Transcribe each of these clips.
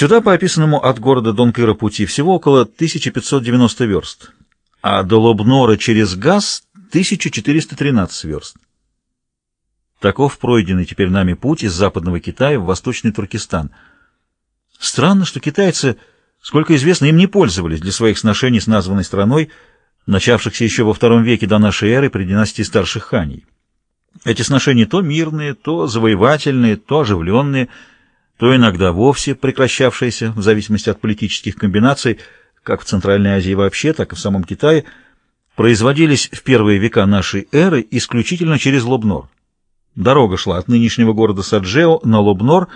Сюда, по описанному от города Донкыра пути, всего около 1590 верст, а до Лобнора через Газ 1413 верст. Таков пройденный теперь нами путь из западного Китая в восточный Туркестан. Странно, что китайцы, сколько известно, им не пользовались для своих сношений с названной страной, начавшихся еще во втором веке до нашей эры при династии старших ханей. Эти сношения то мирные, то завоевательные, то оживленные, то иногда вовсе прекращавшиеся, в зависимости от политических комбинаций, как в Центральной Азии вообще, так и в самом Китае, производились в первые века нашей эры исключительно через Лобнор. Дорога шла от нынешнего города Саджео на Лобнор,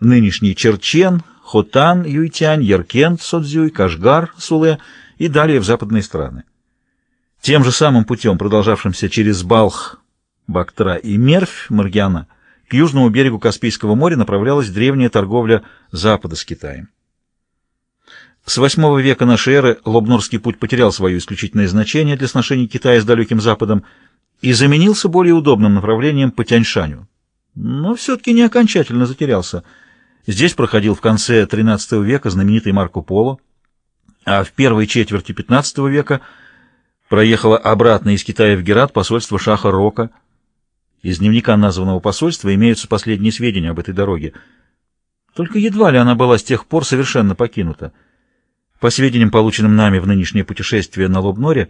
нынешний Черчен, Хотан, Юйтянь, Яркент, Содзюй, Кашгар, Суле и далее в западные страны. Тем же самым путем, продолжавшимся через Балх, Бактра и Мервь, Маргиана, к южному берегу Каспийского моря направлялась древняя торговля Запада с Китаем. С VIII века нашей эры Лобнорский путь потерял свое исключительное значение для сношений Китая с далеким Западом и заменился более удобным направлением по Тяньшаню. Но все-таки не окончательно затерялся. Здесь проходил в конце XIII века знаменитый Марко Поло, а в первой четверти XV века проехало обратно из Китая в Герат посольство Шаха Рока. Из дневника названного посольства имеются последние сведения об этой дороге. Только едва ли она была с тех пор совершенно покинута. По сведениям, полученным нами в нынешнее путешествие на Лобноре,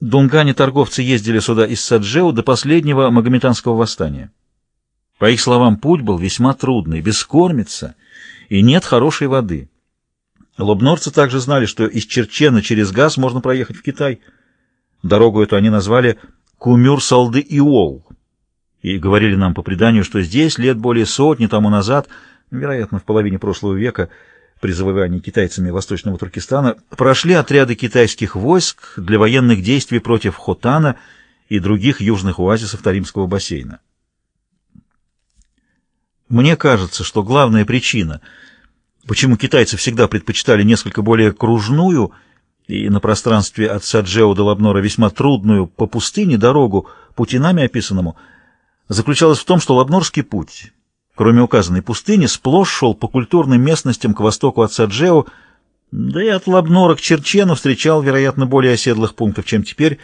дунгане-торговцы ездили сюда из Саджеу до последнего магометанского восстания. По их словам, путь был весьма трудный, бескормица, и нет хорошей воды. Лобнорцы также знали, что из Черчена через газ можно проехать в Китай. Дорогу эту они назвали Кумюр-Салды-Иол, и говорили нам по преданию, что здесь лет более сотни тому назад, вероятно, в половине прошлого века, при завоевании китайцами Восточного Туркестана прошли отряды китайских войск для военных действий против Хотана и других южных оазисов Таримского бассейна. Мне кажется, что главная причина, почему китайцы всегда предпочитали несколько более кружную и на пространстве от Саджео до Лабнора весьма трудную по пустыне дорогу, путинами описанному, заключалась в том, что Лабнорский путь кроме указанной пустыни, сплошь шел по культурным местностям к востоку от Саджео, да и от Лабнора к Черчену встречал, вероятно, более оседлых пунктов, чем теперь.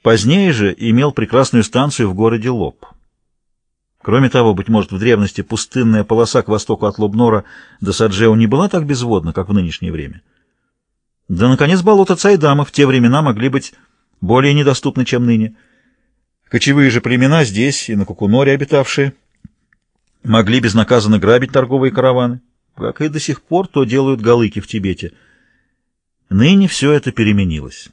Позднее же имел прекрасную станцию в городе Лоб. Кроме того, быть может, в древности пустынная полоса к востоку от Лобнора до Саджео не была так безводна, как в нынешнее время. Да, наконец, болота Цайдама в те времена могли быть более недоступны, чем ныне. Кочевые же племена здесь и на Кукуноре обитавшие могли безнаказанно грабить торговые караваны, как и до сих пор то делают галыки в Тибете. Ныне все это переменилось.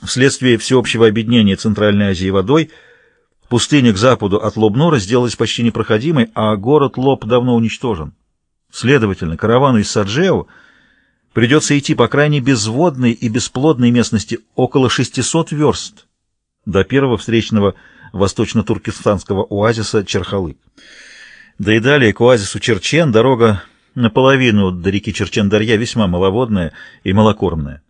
Вследствие всеобщего объединения Центральной Азии водой, пустыня к западу от Лобнора сделалась почти непроходимой, а город Лоб давно уничтожен. Следовательно, каравану из Саджео придется идти по крайне безводной и бесплодной местности около 600 верст до первого встречного восточно-туркестанского оазиса Черхалык. Да и далее к оазису Черчен дорога наполовину до реки Черчен-Дарья весьма маловодная и малокормная.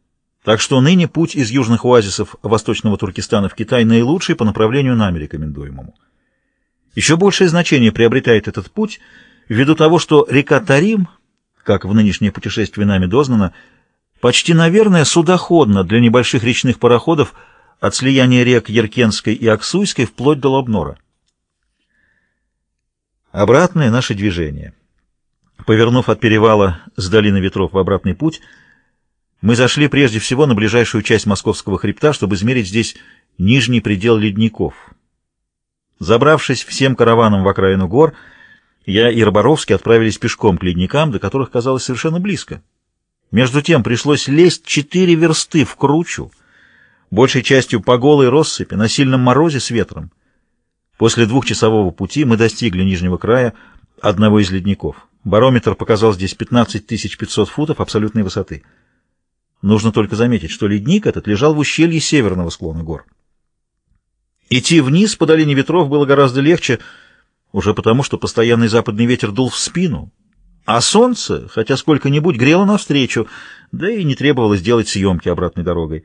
Так что ныне путь из южных оазисов восточного Туркестана в Китай наилучший по направлению нами рекомендуемому. Еще большее значение приобретает этот путь ввиду того, что река Тарим, как в нынешнее путешествие нами дознано, почти, наверное, судоходна для небольших речных пароходов от слияния рек Еркенской и Аксуйской вплоть до Лобнора. Обратное наше движение. Повернув от перевала с долины ветров в обратный путь, мы зашли прежде всего на ближайшую часть московского хребта, чтобы измерить здесь нижний предел ледников. Забравшись всем караваном в окраину гор, я и Роборовский отправились пешком к ледникам, до которых казалось совершенно близко. Между тем пришлось лезть четыре версты в кручу, большей частью по голой россыпи, на сильном морозе с ветром. После двухчасового пути мы достигли нижнего края одного из ледников. Барометр показал здесь 15 500 футов абсолютной высоты. Нужно только заметить, что ледник этот лежал в ущелье северного склона гор. Идти вниз по долине ветров было гораздо легче, уже потому, что постоянный западный ветер дул в спину, а солнце, хотя сколько-нибудь, грело навстречу, да и не требовалось делать съемки обратной дорогой.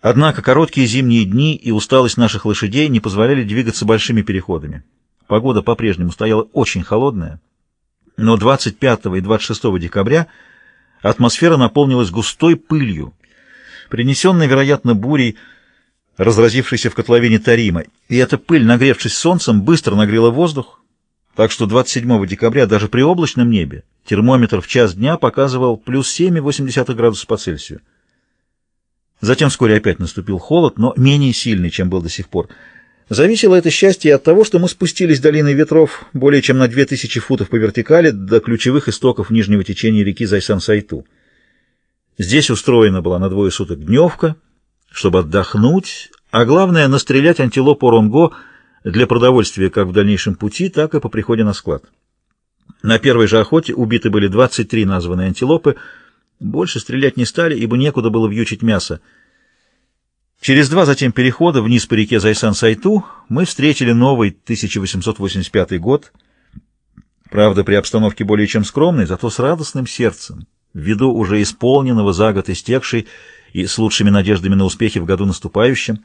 Однако короткие зимние дни и усталость наших лошадей не позволяли двигаться большими переходами. Погода по-прежнему стояла очень холодная. Но 25 и 26 декабря атмосфера наполнилась густой пылью, принесенной, вероятно, бурей, разразившейся в котловине Тарима, и эта пыль, нагревшись солнцем, быстро нагрела воздух, так что 27 декабря даже при облачном небе термометр в час дня показывал плюс 7,8 градусов по Цельсию. Затем вскоре опять наступил холод, но менее сильный, чем был до сих пор. Зависело это счастье от того, что мы спустились долиной ветров более чем на 2000 футов по вертикали до ключевых истоков нижнего течения реки Зайсан-Сайту. Здесь устроена была на двое суток дневка, чтобы отдохнуть, а главное — настрелять антилопу Ронго для продовольствия как в дальнейшем пути, так и по приходе на склад. На первой же охоте убиты были 23 названные антилопы, больше стрелять не стали, ибо некуда было вьючить мясо. Через два затем перехода вниз по реке Зайсан-Сайту мы встретили новый 1885 год, правда, при обстановке более чем скромной, зато с радостным сердцем, ввиду уже исполненного за год истекшей и с лучшими надеждами на успехи в году наступающем.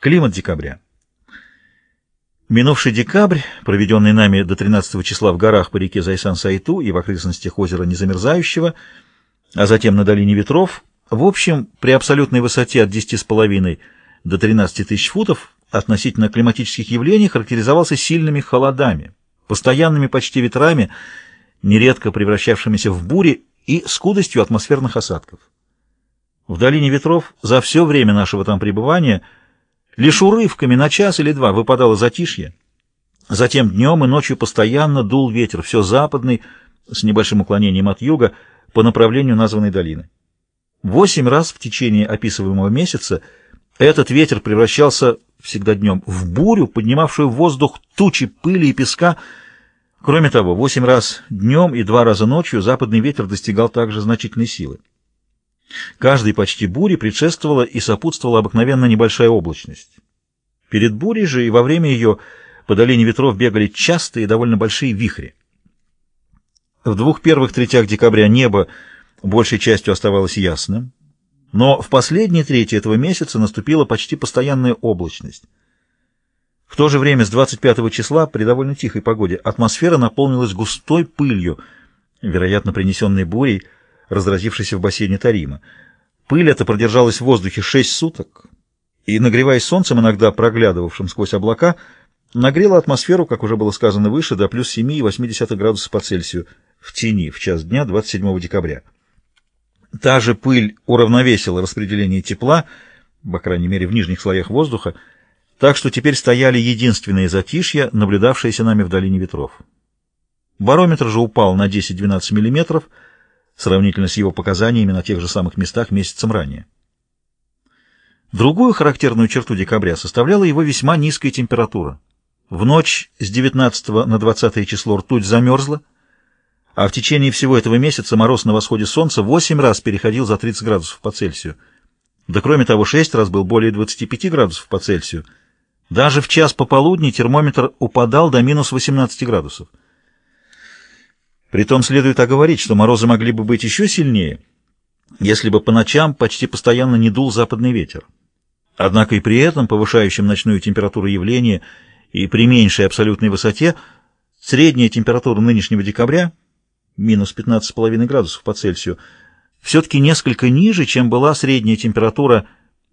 Климат декабря. Минувший декабрь, проведенный нами до 13 числа в горах по реке Зайсан-Сайту и в окрестностях озера Незамерзающего, а затем на долине ветров, в общем, при абсолютной высоте от 10,5 до 13 тысяч футов относительно климатических явлений характеризовался сильными холодами, постоянными почти ветрами, нередко превращавшимися в бури и скудостью атмосферных осадков. В долине ветров за все время нашего там пребывания – Лишь урывками на час или два выпадало затишье. Затем днем и ночью постоянно дул ветер, все западный, с небольшим уклонением от юга, по направлению названной долины. Восемь раз в течение описываемого месяца этот ветер превращался, всегда днем, в бурю, поднимавшую в воздух тучи пыли и песка. Кроме того, восемь раз днем и два раза ночью западный ветер достигал также значительной силы. Каждой почти буре предшествовала и сопутствовала обыкновенно небольшая облачность. Перед бурей же и во время ее по долине ветров бегали частые и довольно большие вихри. В двух первых третях декабря небо большей частью оставалось ясным, но в последней трети этого месяца наступила почти постоянная облачность. В то же время с 25 числа при довольно тихой погоде атмосфера наполнилась густой пылью, вероятно, принесенной бурей, разразившейся в бассейне Тарима. Пыль эта продержалась в воздухе шесть суток, и, нагреваясь солнцем, иногда проглядывавшим сквозь облака, нагрела атмосферу, как уже было сказано выше, до плюс 7,8 градусов по Цельсию в тени в час дня 27 декабря. Та же пыль уравновесила распределение тепла, по крайней мере в нижних слоях воздуха, так что теперь стояли единственные затишья, наблюдавшиеся нами в долине ветров. Барометр же упал на 10-12 миллиметров, сравнительно с его показаниями на тех же самых местах месяцем ранее. Другую характерную черту декабря составляла его весьма низкая температура. В ночь с 19 на 20 число ртуть замерзла, а в течение всего этого месяца мороз на восходе солнца 8 раз переходил за 30 градусов по Цельсию. Да кроме того, 6 раз был более 25 градусов по Цельсию. Даже в час пополудни термометр упадал до минус 18 градусов. Притом следует оговорить, что морозы могли бы быть еще сильнее, если бы по ночам почти постоянно не дул западный ветер. Однако и при этом, повышающем ночную температуру явления и при меньшей абсолютной высоте, средняя температура нынешнего декабря, минус 15,5 градусов по Цельсию, все-таки несколько ниже, чем была средняя температура,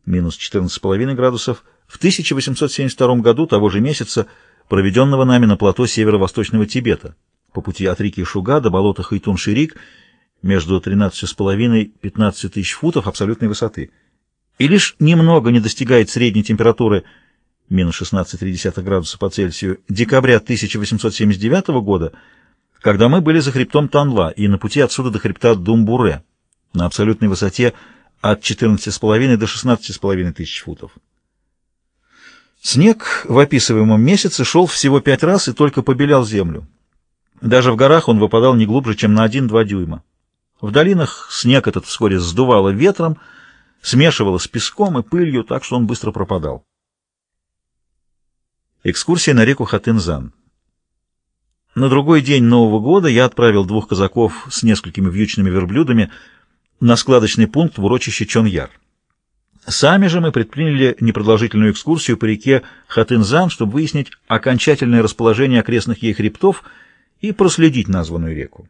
минус 14,5 градусов, в 1872 году того же месяца, проведенного нами на плато северо-восточного Тибета по пути от реки Шуга до болота Хайтун-Ширик между 13,5 и 15 тысяч футов абсолютной высоты, и лишь немного не достигает средней температуры минус 16,3 градуса по Цельсию декабря 1879 года, когда мы были за хребтом Танла и на пути отсюда до хребта Думбуре на абсолютной высоте от 14,5 до 16,5 тысяч футов. Снег в описываемом месяце шел всего пять раз и только побелял землю. Даже в горах он выпадал не глубже, чем на 1-2 дюйма. В долинах снег этот вскоре сдувало ветром, смешивало с песком и пылью, так что он быстро пропадал. Экскурсия на реку Хатынзан. На другой день Нового года я отправил двух казаков с несколькими вьючными верблюдами на складочный пункт в урочище Чоньяр. Сами же мы предприняли непродолжительную экскурсию по реке Хатынзан, чтобы выяснить окончательное расположение окрестных ей хребтов и проследить названную реку.